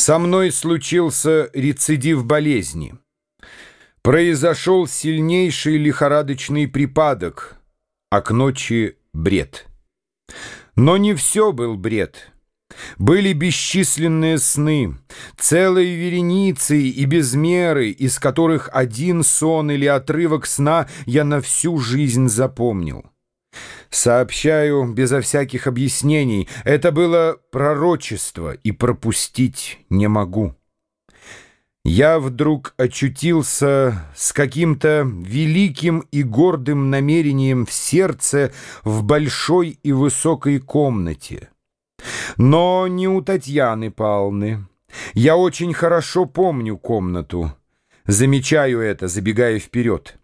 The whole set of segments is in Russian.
Со мной случился рецидив болезни. Произошел сильнейший лихорадочный припадок, а к ночи бред. Но не все был бред. Были бесчисленные сны, целые вереницы и без меры, из которых один сон или отрывок сна я на всю жизнь запомнил. Сообщаю безо всяких объяснений, это было пророчество, и пропустить не могу. Я вдруг очутился с каким-то великим и гордым намерением в сердце в большой и высокой комнате. Но не у Татьяны Павловны. Я очень хорошо помню комнату. Замечаю это, забегая вперед.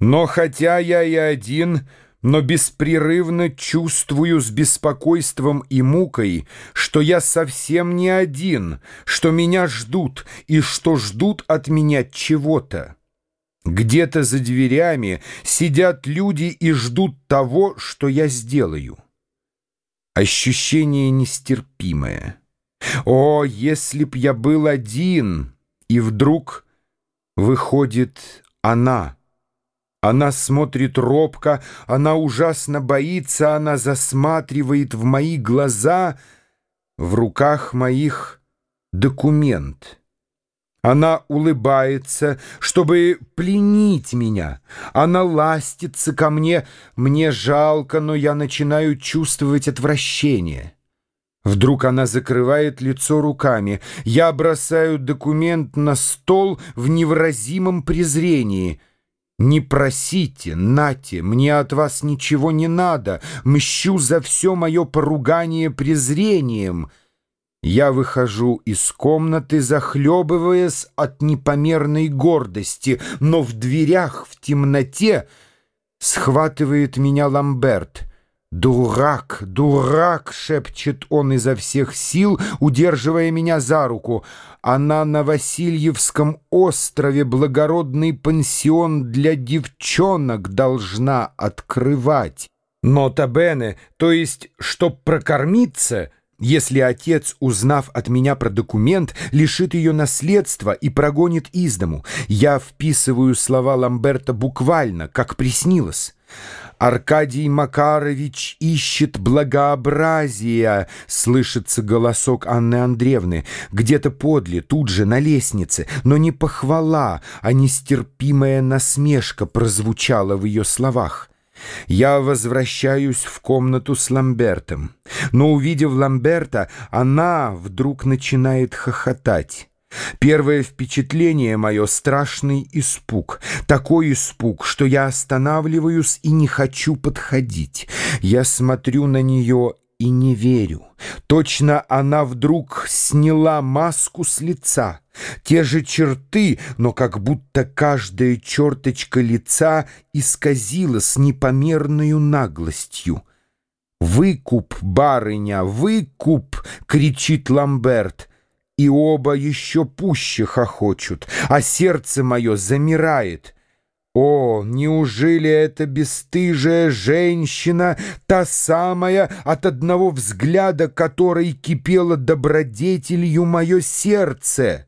Но хотя я и один но беспрерывно чувствую с беспокойством и мукой, что я совсем не один, что меня ждут и что ждут от меня чего-то. Где-то за дверями сидят люди и ждут того, что я сделаю. Ощущение нестерпимое. О, если б я был один, и вдруг выходит она — она смотрит робко, она ужасно боится, она засматривает в мои глаза. В руках моих документ. Она улыбается, чтобы пленить меня. Она ластится ко мне. Мне жалко, но я начинаю чувствовать отвращение. Вдруг она закрывает лицо руками. Я бросаю документ на стол в невыразимом презрении — не просите, нате, мне от вас ничего не надо, мщу за все мое поругание презрением. Я выхожу из комнаты, захлебываясь от непомерной гордости, но в дверях, в темноте, схватывает меня Ламберт — «Дурак, дурак!» — шепчет он изо всех сил, удерживая меня за руку. «Она на Васильевском острове благородный пансион для девчонок должна открывать. Нота Бене, то есть, чтоб прокормиться...» Если отец, узнав от меня про документ, лишит ее наследства и прогонит из дому, я вписываю слова Ламберта буквально, как приснилось. Аркадий Макарович ищет благообразия, слышится голосок Анны Андреевны, где-то подле, тут же, на лестнице, но не похвала, а нестерпимая насмешка прозвучала в ее словах. Я возвращаюсь в комнату с Ламбертом, но, увидев Ламберта, она вдруг начинает хохотать. Первое впечатление мое — страшный испуг. Такой испуг, что я останавливаюсь и не хочу подходить. Я смотрю на нее и не верю. Точно она вдруг сняла маску с лица. Те же черты, но как будто каждая черточка лица исказила с непомерной наглостью. «Выкуп, барыня, выкуп!» — кричит Ламберт — и оба еще пуще хохочут, а сердце мое замирает. О, неужели эта бесстыжая женщина, та самая, от одного взгляда которой кипело добродетелью мое сердце?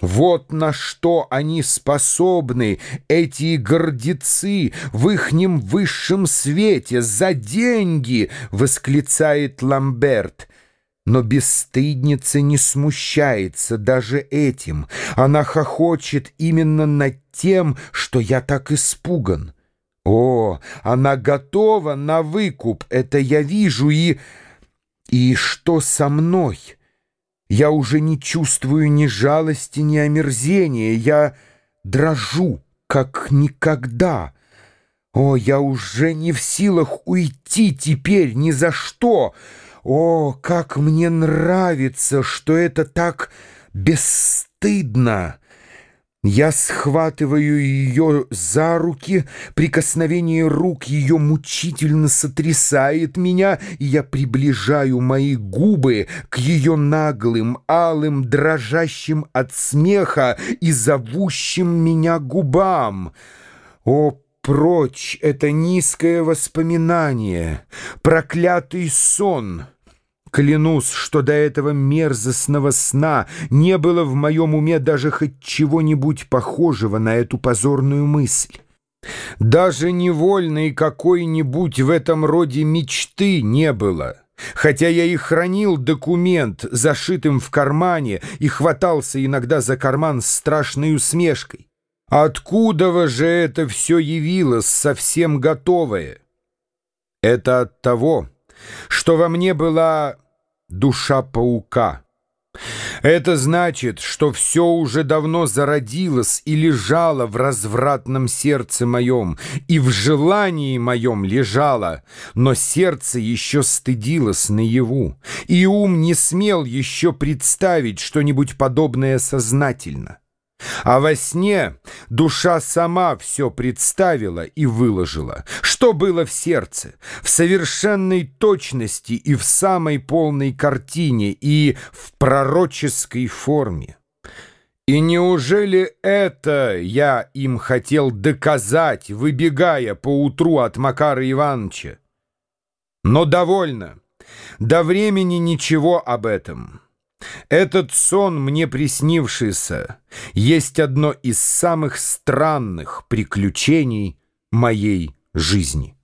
Вот на что они способны, эти гордецы, в ихнем высшем свете, за деньги, — восклицает Ламберт. Но бесстыдница не смущается даже этим. Она хохочет именно над тем, что я так испуган. О, она готова на выкуп, это я вижу, и... И что со мной? Я уже не чувствую ни жалости, ни омерзения. Я дрожу, как никогда. О, я уже не в силах уйти теперь ни за что. О, как мне нравится, что это так бесстыдно! Я схватываю ее за руки, прикосновение рук ее мучительно сотрясает меня, и я приближаю мои губы к ее наглым, алым, дрожащим от смеха и зовущим меня губам. О, Прочь это низкое воспоминание, проклятый сон. Клянусь, что до этого мерзостного сна не было в моем уме даже хоть чего-нибудь похожего на эту позорную мысль. Даже невольной какой-нибудь в этом роде мечты не было, хотя я и хранил документ, зашитым в кармане, и хватался иногда за карман с страшной усмешкой. Откуда же это все явилось совсем готовое? Это от того, что во мне была душа паука. Это значит, что все уже давно зародилось и лежало в развратном сердце моем, и в желании моем лежало, но сердце еще стыдилось наяву, и ум не смел еще представить что-нибудь подобное сознательно. А во сне душа сама все представила и выложила, что было в сердце, в совершенной точности и в самой полной картине и в пророческой форме. И неужели это я им хотел доказать, выбегая поутру от Макара Ивановича? Но довольно. До времени ничего об этом. Этот сон, мне приснившийся, есть одно из самых странных приключений моей жизни.